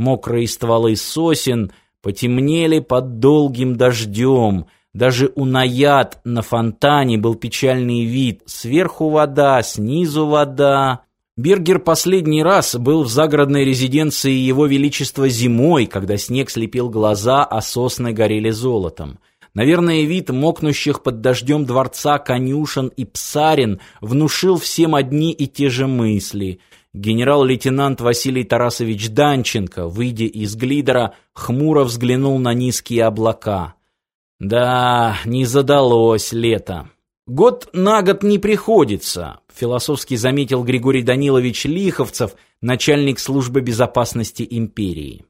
Мокрые стволы сосен потемнели под долгим дождем. Даже у наяд на фонтане был печальный вид. Сверху вода, снизу вода. Бергер последний раз был в загородной резиденции Его Величества зимой, когда снег слепил глаза, а сосны горели золотом. Наверное, вид мокнущих под дождем дворца конюшен и псарин внушил всем одни и те же мысли. Генерал-лейтенант Василий Тарасович Данченко, выйдя из глидера, хмуро взглянул на низкие облака. Да, не задалось лето. Год на год не приходится, философски заметил Григорий Данилович Лиховцев, начальник службы безопасности империи.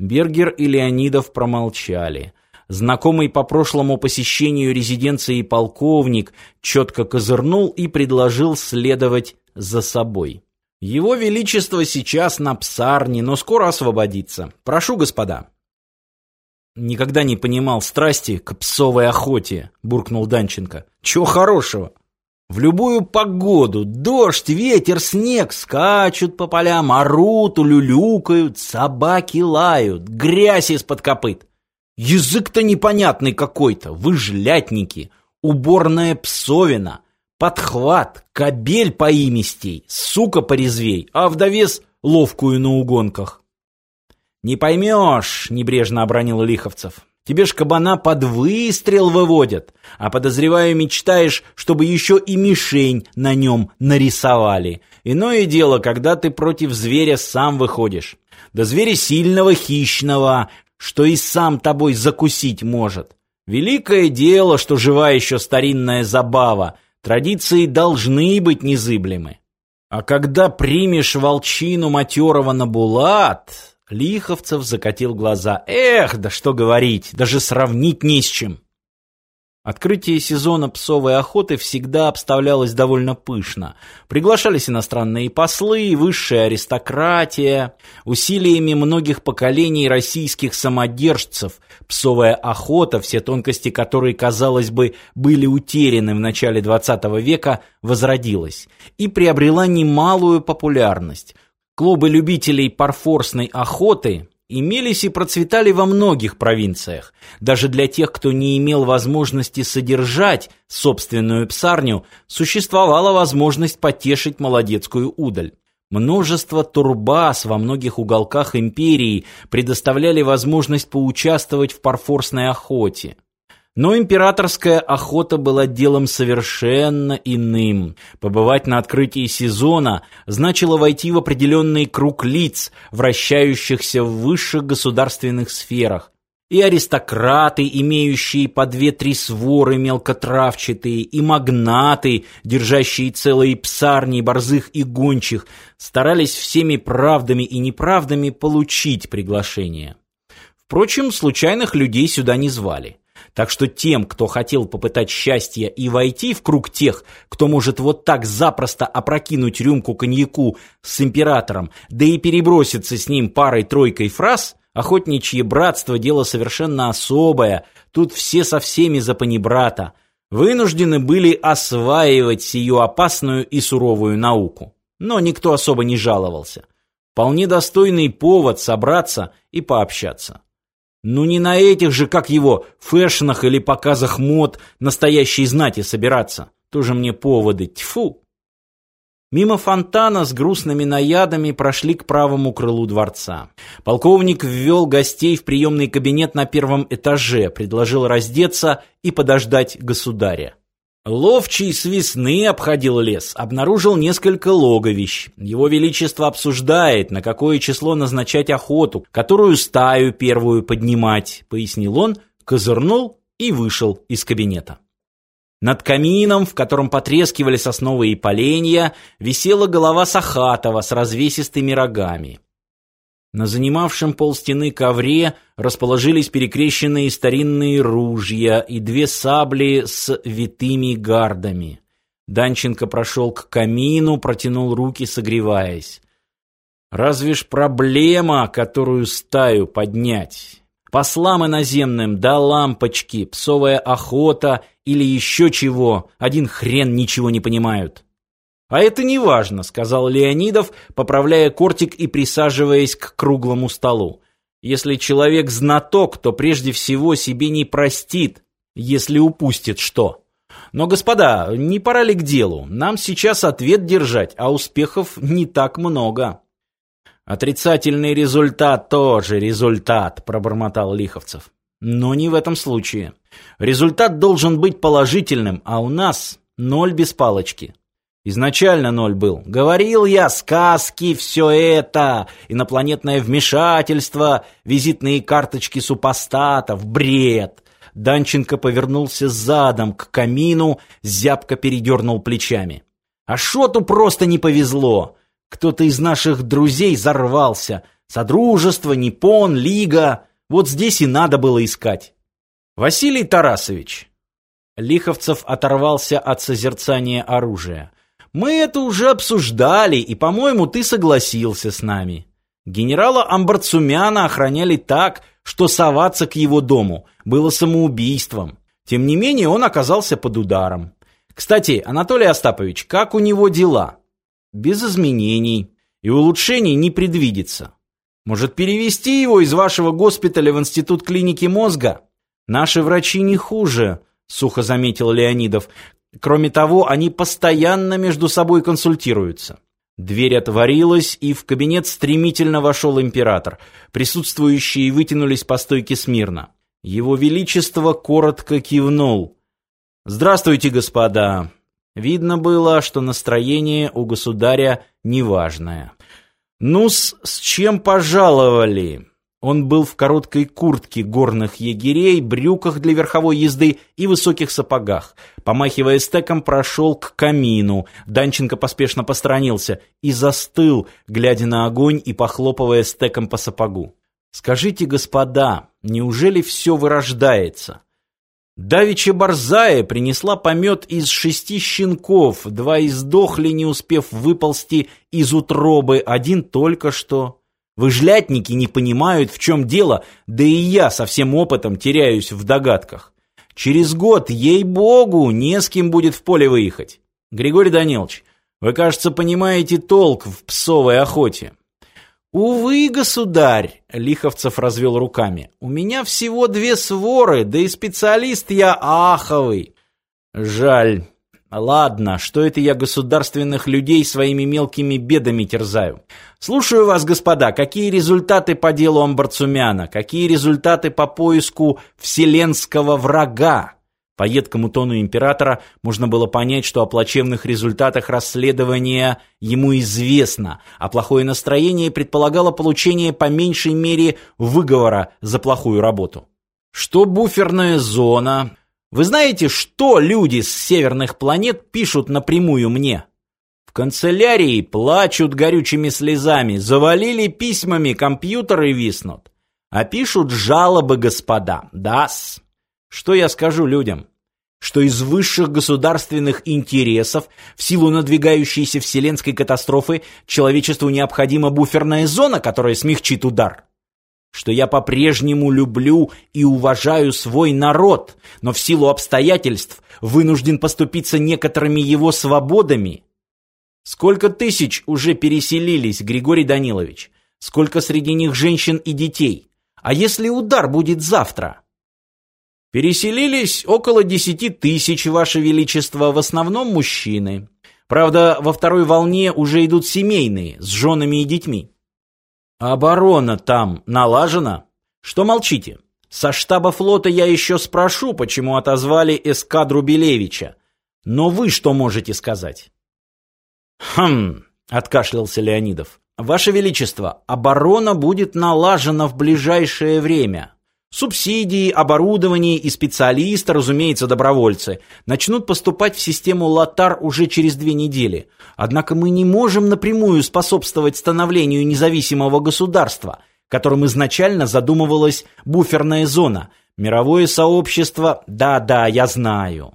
Бергер и Леонидов промолчали. Знакомый по прошлому посещению резиденции полковник четко козырнул и предложил следовать за собой. Его величество сейчас на псарне, но скоро освободится. Прошу, господа. Никогда не понимал страсти к псовой охоте, буркнул Данченко. Чего хорошего? В любую погоду, дождь, ветер, снег, скачут по полям, орут, улюлюкают, собаки лают, грязь из-под копыт. Язык-то непонятный какой-то, выжлятники, уборная псовина, подхват, кобель поимистей, сука порезвей, а вдовес ловкую на угонках. «Не поймешь», — небрежно обронил Лиховцев. «Тебе ж кабана под выстрел выводят, а, подозреваю, мечтаешь, чтобы еще и мишень на нем нарисовали. Иное дело, когда ты против зверя сам выходишь. Да зверя сильного, хищного, что и сам тобой закусить может. Великое дело, что жива еще старинная забава, традиции должны быть незыблемы. А когда примешь волчину матерого на булат, Лиховцев закатил глаза. Эх, да что говорить, даже сравнить не с чем. Открытие сезона псовой охоты всегда обставлялось довольно пышно. Приглашались иностранные послы, высшая аристократия. Усилиями многих поколений российских самодержцев псовая охота, все тонкости которой, казалось бы, были утеряны в начале XX века, возродилась и приобрела немалую популярность. Клубы любителей парфорсной охоты имелись и процветали во многих провинциях. Даже для тех, кто не имел возможности содержать собственную псарню, существовала возможность потешить молодецкую удаль. Множество турбаз во многих уголках империи предоставляли возможность поучаствовать в парфорсной охоте. Но императорская охота была делом совершенно иным. Побывать на открытии сезона значило войти в определенный круг лиц, вращающихся в высших государственных сферах. И аристократы, имеющие по две-три своры мелкотравчатые, и магнаты, держащие целые псарни борзых и гончих, старались всеми правдами и неправдами получить приглашение. Впрочем, случайных людей сюда не звали. Так что тем, кто хотел попытать счастье и войти в круг тех, кто может вот так запросто опрокинуть рюмку коньяку с императором, да и переброситься с ним парой-тройкой фраз, охотничье братство – дело совершенно особое, тут все со всеми за панибрата, вынуждены были осваивать сию опасную и суровую науку. Но никто особо не жаловался. Вполне достойный повод собраться и пообщаться. Ну не на этих же, как его, фэшнах или показах мод настоящей знати собираться. Тоже мне поводы, тьфу. Мимо фонтана с грустными наядами прошли к правому крылу дворца. Полковник ввел гостей в приемный кабинет на первом этаже, предложил раздеться и подождать государя. Ловчий с весны обходил лес, обнаружил несколько логовищ. Его Величество обсуждает, на какое число назначать охоту, которую стаю первую поднимать, пояснил он, козырнул и вышел из кабинета. Над камином, в котором потрескивали сосновые поленья, висела голова Сахатова с развесистыми рогами. На занимавшем полстены ковре расположились перекрещенные старинные ружья и две сабли с витыми гардами. Данченко прошел к камину, протянул руки, согреваясь. Разве ж проблема, которую стаю поднять? Послам иноземным, да лампочки, псовая охота или еще чего, один хрен ничего не понимают. А это не важно, сказал Леонидов, поправляя кортик и присаживаясь к круглому столу. Если человек знаток, то прежде всего себе не простит, если упустит что. Но, господа, не пора ли к делу? Нам сейчас ответ держать, а успехов не так много. Отрицательный результат тоже результат, пробормотал Лиховцев. Но не в этом случае. Результат должен быть положительным, а у нас ноль без палочки. Изначально ноль был. Говорил я, сказки, все это, инопланетное вмешательство, визитные карточки супостатов, бред. Данченко повернулся задом к камину, зябко передернул плечами. А Шоту просто не повезло. Кто-то из наших друзей зарвался. Содружество, Непон, Лига. Вот здесь и надо было искать. Василий Тарасович. Лиховцев оторвался от созерцания оружия. Мы это уже обсуждали, и, по-моему, ты согласился с нами. Генерала Амбарцумяна охраняли так, что соваться к его дому было самоубийством. Тем не менее, он оказался под ударом. Кстати, Анатолий Остапович, как у него дела? Без изменений. И улучшений не предвидится. Может, перевести его из вашего госпиталя в институт клиники мозга? Наши врачи не хуже, сухо заметил Леонидов. Кроме того, они постоянно между собой консультируются. Дверь отворилась, и в кабинет стремительно вошел император. Присутствующие вытянулись по стойке смирно. Его величество коротко кивнул. «Здравствуйте, господа!» Видно было, что настроение у государя неважное. «Ну-с, с чем пожаловали?» Он был в короткой куртке горных егерей, брюках для верховой езды и высоких сапогах. Помахивая стеком, прошел к камину. Данченко поспешно посторонился и застыл, глядя на огонь и похлопывая стеком по сапогу. «Скажите, господа, неужели все вырождается?» Давича Борзая принесла помет из шести щенков, два издохли, не успев выползти из утробы, один только что... Выжлятники не понимают, в чем дело, да и я со всем опытом теряюсь в догадках. Через год, ей-богу, не с кем будет в поле выехать. Григорий Данилович, вы, кажется, понимаете толк в псовой охоте. Увы, государь, Лиховцев развел руками. У меня всего две своры, да и специалист я аховый. Жаль. Ладно, что это я государственных людей своими мелкими бедами терзаю? Слушаю вас, господа, какие результаты по делу Амбарцумяна? Какие результаты по поиску вселенского врага? По едкому тону императора можно было понять, что о плачевных результатах расследования ему известно, а плохое настроение предполагало получение по меньшей мере выговора за плохую работу. Что буферная зона, вы знаете, что люди с северных планет пишут напрямую мне? В канцелярии плачут горючими слезами, завалили письмами, компьютеры виснут. А пишут жалобы господа. Дас. Что я скажу людям? Что из высших государственных интересов в силу надвигающейся вселенской катастрофы человечеству необходима буферная зона, которая смягчит удар что я по-прежнему люблю и уважаю свой народ, но в силу обстоятельств вынужден поступиться некоторыми его свободами. Сколько тысяч уже переселились, Григорий Данилович? Сколько среди них женщин и детей? А если удар будет завтра? Переселились около десяти тысяч, Ваше Величество, в основном мужчины. Правда, во второй волне уже идут семейные, с женами и детьми. Оборона там налажена? Что молчите? Со штаба флота я еще спрошу, почему отозвали эскадру Белевича. Но вы что можете сказать? Хм, откашлялся Леонидов. Ваше величество, оборона будет налажена в ближайшее время. Субсидии, оборудование и специалисты, разумеется, добровольцы, начнут поступать в систему Латар уже через две недели. Однако мы не можем напрямую способствовать становлению независимого государства, которым изначально задумывалась буферная зона. Мировое сообщество... Да-да, я знаю.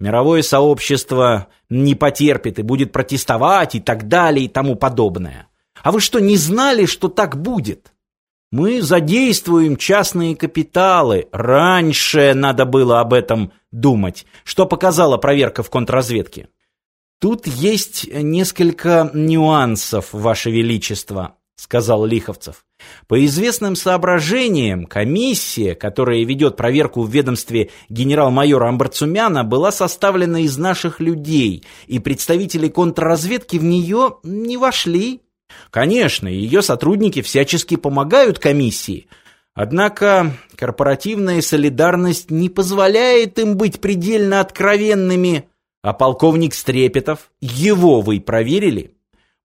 Мировое сообщество не потерпит и будет протестовать и так далее и тому подобное. А вы что, не знали, что так будет? Мы задействуем частные капиталы. Раньше надо было об этом думать. Что показала проверка в контрразведке? Тут есть несколько нюансов, ваше величество, сказал Лиховцев. По известным соображениям, комиссия, которая ведет проверку в ведомстве генерал-майора Амбарцумяна, была составлена из наших людей, и представители контрразведки в нее не вошли. Конечно, ее сотрудники всячески помогают комиссии, однако корпоративная солидарность не позволяет им быть предельно откровенными. А полковник Стрепетов, его вы проверили?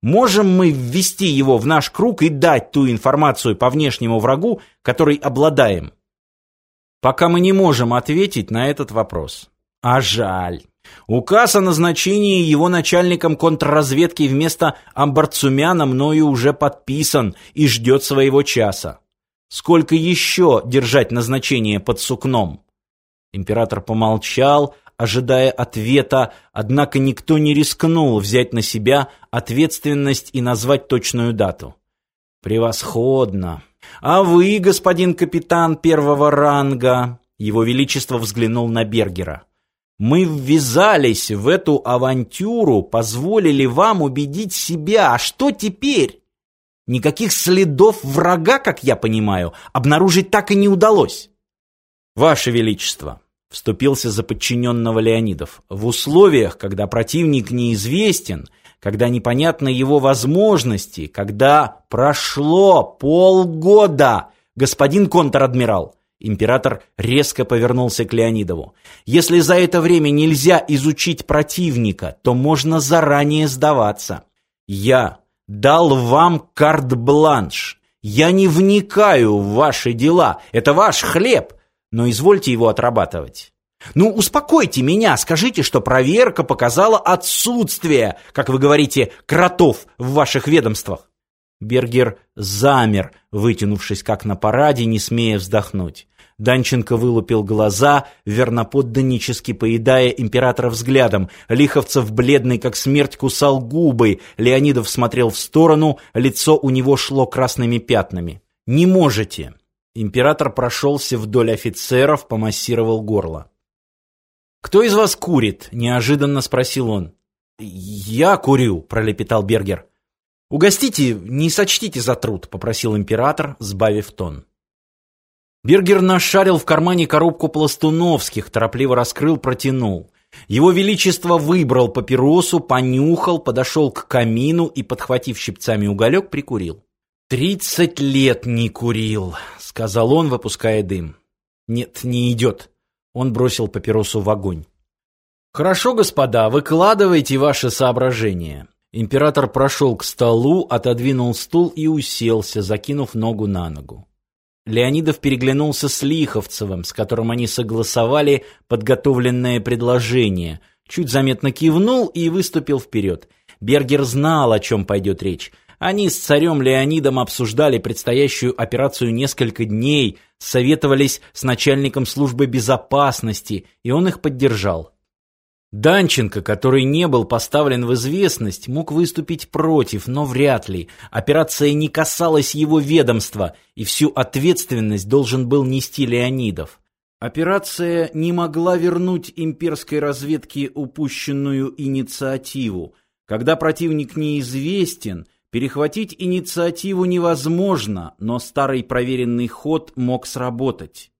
Можем мы ввести его в наш круг и дать ту информацию по внешнему врагу, которой обладаем? Пока мы не можем ответить на этот вопрос. А жаль. Указ о назначении его начальником контрразведки вместо Амбарцумяна мною уже подписан и ждет своего часа. Сколько еще держать назначение под сукном? Император помолчал, ожидая ответа, однако никто не рискнул взять на себя ответственность и назвать точную дату. Превосходно. А вы, господин капитан первого ранга, его величество взглянул на Бергера. Мы ввязались в эту авантюру, позволили вам убедить себя. А что теперь? Никаких следов врага, как я понимаю, обнаружить так и не удалось. Ваше величество, Вступился за подчиненного Леонидов. В условиях, когда противник неизвестен, когда непонятны его возможности, когда прошло полгода, господин контр-адмирал, император резко повернулся к Леонидову. Если за это время нельзя изучить противника, то можно заранее сдаваться. Я дал вам карт-бланш. Я не вникаю в ваши дела. Это ваш хлеб но извольте его отрабатывать. Ну, успокойте меня, скажите, что проверка показала отсутствие, как вы говорите, кротов в ваших ведомствах. Бергер замер, вытянувшись как на параде, не смея вздохнуть. Данченко вылупил глаза, верноподданнически поедая императора взглядом. Лиховцев, бледный как смерть, кусал губы. Леонидов смотрел в сторону, лицо у него шло красными пятнами. «Не можете. Император прошелся вдоль офицеров, помассировал горло. «Кто из вас курит?» – неожиданно спросил он. «Я курю», – пролепетал Бергер. «Угостите, не сочтите за труд», – попросил император, сбавив тон. Бергер нашарил в кармане коробку пластуновских, торопливо раскрыл, протянул. Его Величество выбрал папиросу, понюхал, подошел к камину и, подхватив щипцами уголек, прикурил. «Тридцать лет не курил», сказал он, выпуская дым. Нет, не идет. Он бросил папиросу в огонь. Хорошо, господа, выкладывайте ваши соображения. Император прошел к столу, отодвинул стул и уселся, закинув ногу на ногу. Леонидов переглянулся с Лиховцевым, с которым они согласовали подготовленное предложение, чуть заметно кивнул и выступил вперед. Бергер знал, о чем пойдет речь. Они с царем Леонидом обсуждали предстоящую операцию несколько дней, советовались с начальником службы безопасности, и он их поддержал. Данченко, который не был поставлен в известность, мог выступить против, но вряд ли. Операция не касалась его ведомства, и всю ответственность должен был нести Леонидов. Операция не могла вернуть имперской разведке упущенную инициативу. Когда противник неизвестен, Перехватить инициативу невозможно, но старый проверенный ход мог сработать.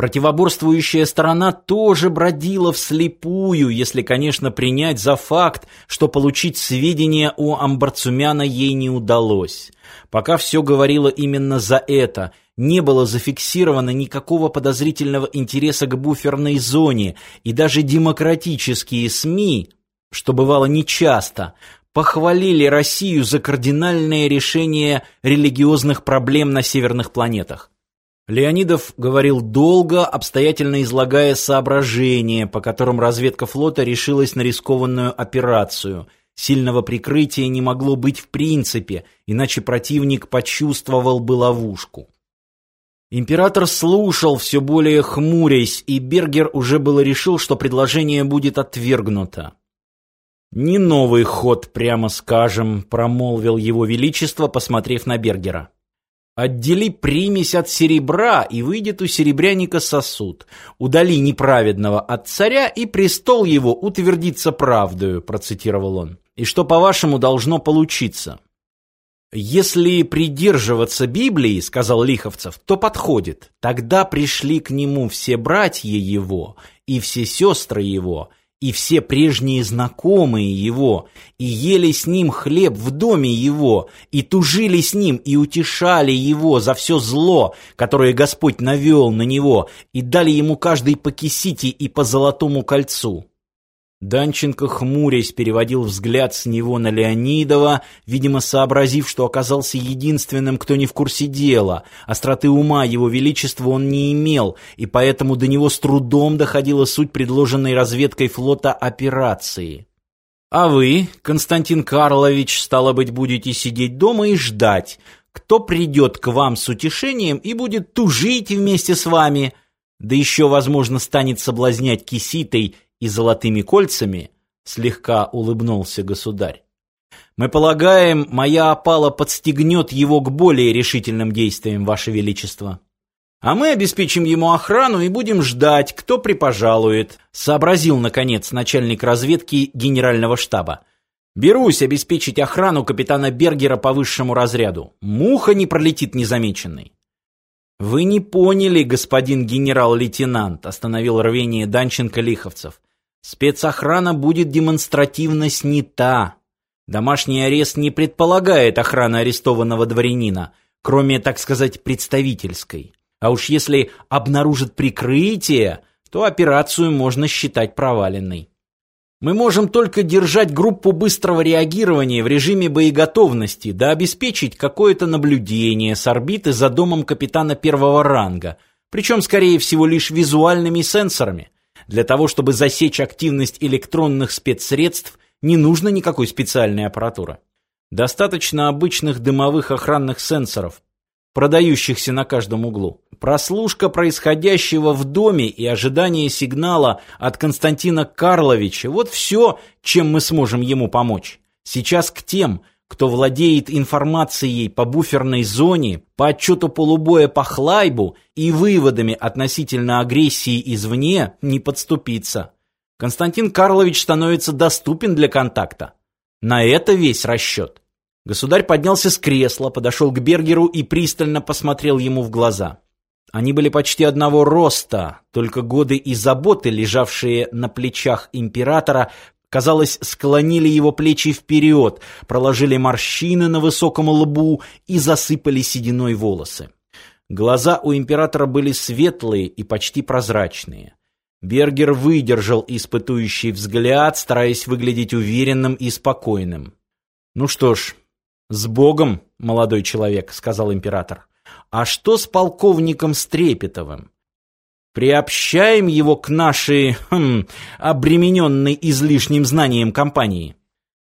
Противоборствующая сторона тоже бродила вслепую, если, конечно, принять за факт, что получить сведения у Амбарцумяна ей не удалось. Пока все говорило именно за это. Не было зафиксировано никакого подозрительного интереса к буферной зоне, и даже демократические СМИ, что бывало нечасто, похвалили Россию за кардинальное решение религиозных проблем на северных планетах. Леонидов говорил долго, обстоятельно излагая соображения, по которым разведка флота решилась на рискованную операцию. Сильного прикрытия не могло быть в принципе, иначе противник почувствовал бы ловушку. Император слушал, все более хмурясь, и Бергер уже было решил, что предложение будет отвергнуто. «Не новый ход, прямо скажем», — промолвил его величество, посмотрев на Бергера. Отдели примесь от серебра, и выйдет у серебряника сосуд. Удали неправедного от царя, и престол его утвердится правдою, процитировал он. И что, по-вашему, должно получиться? Если придерживаться Библии, сказал Лиховцев, то подходит. Тогда пришли к нему все братья его и все сестры его, и все прежние знакомые его, и ели с ним хлеб в доме его, и тужили с ним, и утешали его за все зло, которое Господь навел на него, и дали ему каждый по кисите и по золотому кольцу. Данченко, хмурясь, переводил взгляд с него на Леонидова, видимо, сообразив, что оказался единственным, кто не в курсе дела. Остроты ума его величества он не имел, и поэтому до него с трудом доходила суть предложенной разведкой флота операции. «А вы, Константин Карлович, стало быть, будете сидеть дома и ждать, кто придет к вам с утешением и будет тужить вместе с вами, да еще, возможно, станет соблазнять киситой и золотыми кольцами, слегка улыбнулся государь. Мы полагаем, моя опала подстегнет его к более решительным действиям, ваше величество. А мы обеспечим ему охрану и будем ждать, кто припожалует, сообразил наконец начальник разведки генерального штаба. Берусь обеспечить охрану капитана Бергера по высшему разряду. Муха не пролетит незамеченной. Вы не поняли, господин генерал-лейтенант, остановил рвение Данченко Лиховцев. Спецохрана будет демонстративно снята. Домашний арест не предполагает охраны арестованного дворянина, кроме, так сказать, представительской. А уж если обнаружат прикрытие, то операцию можно считать проваленной. Мы можем только держать группу быстрого реагирования в режиме боеготовности, да обеспечить какое-то наблюдение с орбиты за домом капитана первого ранга, причем, скорее всего, лишь визуальными сенсорами – для того, чтобы засечь активность электронных спецсредств, не нужно никакой специальной аппаратуры. Достаточно обычных дымовых охранных сенсоров, продающихся на каждом углу. Прослушка происходящего в доме и ожидание сигнала от Константина Карловича – вот все, чем мы сможем ему помочь. Сейчас к тем, кто владеет информацией по буферной зоне, по отчету полубоя по Хлайбу и выводами относительно агрессии извне, не подступиться. Константин Карлович становится доступен для контакта. На это весь расчет. Государь поднялся с кресла, подошел к Бергеру и пристально посмотрел ему в глаза. Они были почти одного роста, только годы и заботы, лежавшие на плечах императора, казалось, склонили его плечи вперед, проложили морщины на высоком лбу и засыпали сединой волосы. Глаза у императора были светлые и почти прозрачные. Бергер выдержал испытующий взгляд, стараясь выглядеть уверенным и спокойным. «Ну что ж, с Богом, молодой человек», — сказал император. «А что с полковником Стрепетовым? Приобщаем его к нашей, хм, обремененной излишним знанием компании.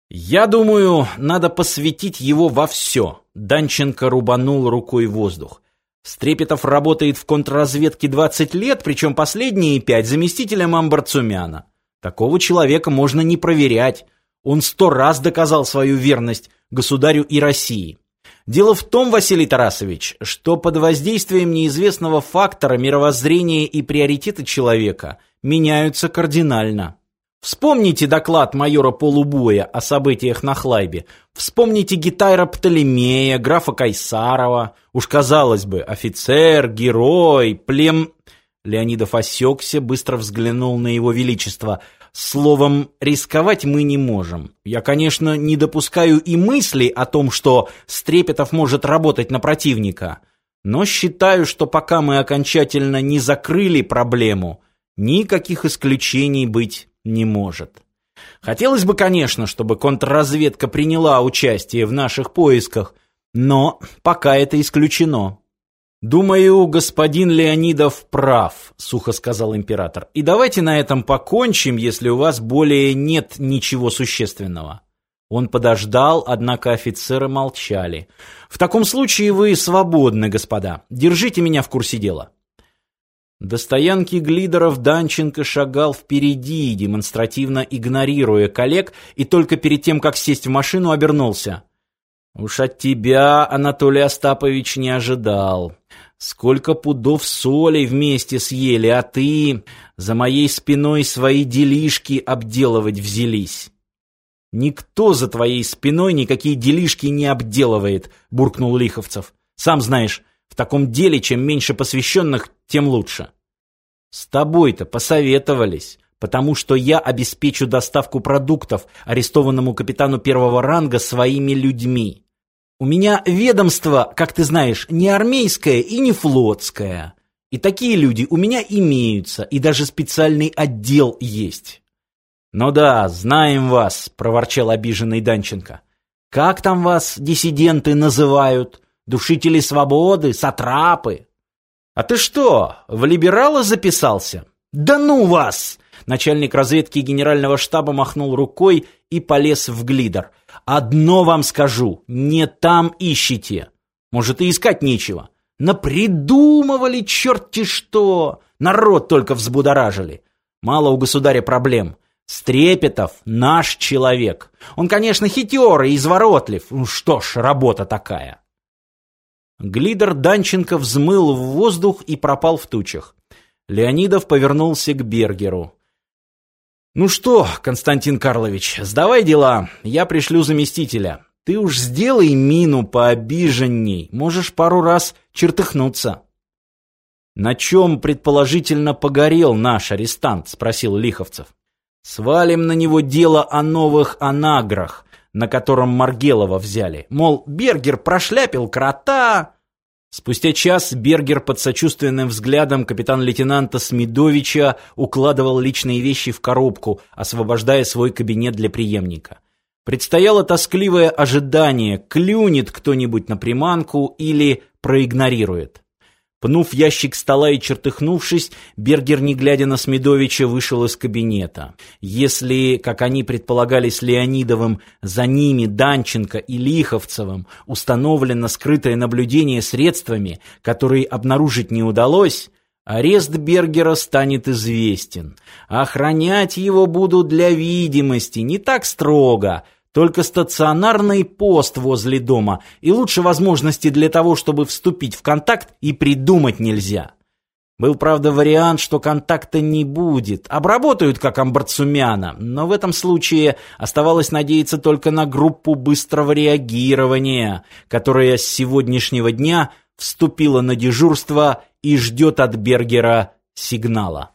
Я думаю, надо посвятить его во все. Данченко рубанул рукой воздух. Стрепетов работает в контрразведке 20 лет, причем последние пять заместителем Амбарцумяна. Такого человека можно не проверять. Он сто раз доказал свою верность государю и России. Дело в том, Василий Тарасович, что под воздействием неизвестного фактора мировоззрение и приоритеты человека меняются кардинально. Вспомните доклад майора Полубоя о событиях на Хлайбе. Вспомните Гитайра Птолемея, графа Кайсарова. Уж казалось бы, офицер, герой, плем... Леонидов осекся, быстро взглянул на его величество – Словом, рисковать мы не можем. Я, конечно, не допускаю и мысли о том, что Стрепетов может работать на противника, но считаю, что пока мы окончательно не закрыли проблему, никаких исключений быть не может. Хотелось бы, конечно, чтобы контрразведка приняла участие в наших поисках, но пока это исключено. «Думаю, господин Леонидов прав», — сухо сказал император. «И давайте на этом покончим, если у вас более нет ничего существенного». Он подождал, однако офицеры молчали. «В таком случае вы свободны, господа. Держите меня в курсе дела». До стоянки глидеров Данченко шагал впереди, демонстративно игнорируя коллег, и только перед тем, как сесть в машину, обернулся. Уж от тебя, Анатолий Остапович, не ожидал. Сколько пудов соли вместе съели, а ты за моей спиной свои делишки обделывать взялись. Никто за твоей спиной никакие делишки не обделывает, буркнул Лиховцев. Сам знаешь, в таком деле чем меньше посвященных, тем лучше. С тобой-то посоветовались, потому что я обеспечу доставку продуктов арестованному капитану первого ранга своими людьми. У меня ведомство, как ты знаешь, не армейское и не флотское. И такие люди у меня имеются, и даже специальный отдел есть. «Ну да, знаем вас», — проворчал обиженный Данченко. «Как там вас диссиденты называют? Душители свободы, сатрапы?» «А ты что, в либералы записался?» «Да ну вас!» Начальник разведки генерального штаба махнул рукой и полез в глидер. «Одно вам скажу, не там ищите. Может, и искать нечего. Напридумывали черти что! Народ только взбудоражили. Мало у государя проблем. Стрепетов наш человек. Он, конечно, хитер и изворотлив. Ну что ж, работа такая». Глидер Данченко взмыл в воздух и пропал в тучах. Леонидов повернулся к Бергеру. «Ну что, Константин Карлович, сдавай дела, я пришлю заместителя. Ты уж сделай мину пообиженней, можешь пару раз чертыхнуться». «На чем, предположительно, погорел наш арестант?» — спросил Лиховцев. «Свалим на него дело о новых анаграх, на котором Маргелова взяли. Мол, Бергер прошляпил крота...» Спустя час Бергер под сочувственным взглядом капитан-лейтенанта Смедовича укладывал личные вещи в коробку, освобождая свой кабинет для преемника. Предстояло тоскливое ожидание, клюнет кто-нибудь на приманку или проигнорирует. Пнув ящик стола и чертыхнувшись, Бергер, не глядя на Смедовича, вышел из кабинета. Если, как они предполагали с Леонидовым, за ними, Данченко и Лиховцевым, установлено скрытое наблюдение средствами, которые обнаружить не удалось, арест Бергера станет известен. Охранять его будут для видимости, не так строго – только стационарный пост возле дома, и лучше возможности для того, чтобы вступить в контакт, и придумать нельзя. Был, правда, вариант, что контакта не будет. Обработают, как амбарцумяна. Но в этом случае оставалось надеяться только на группу быстрого реагирования, которая с сегодняшнего дня вступила на дежурство и ждет от Бергера сигнала.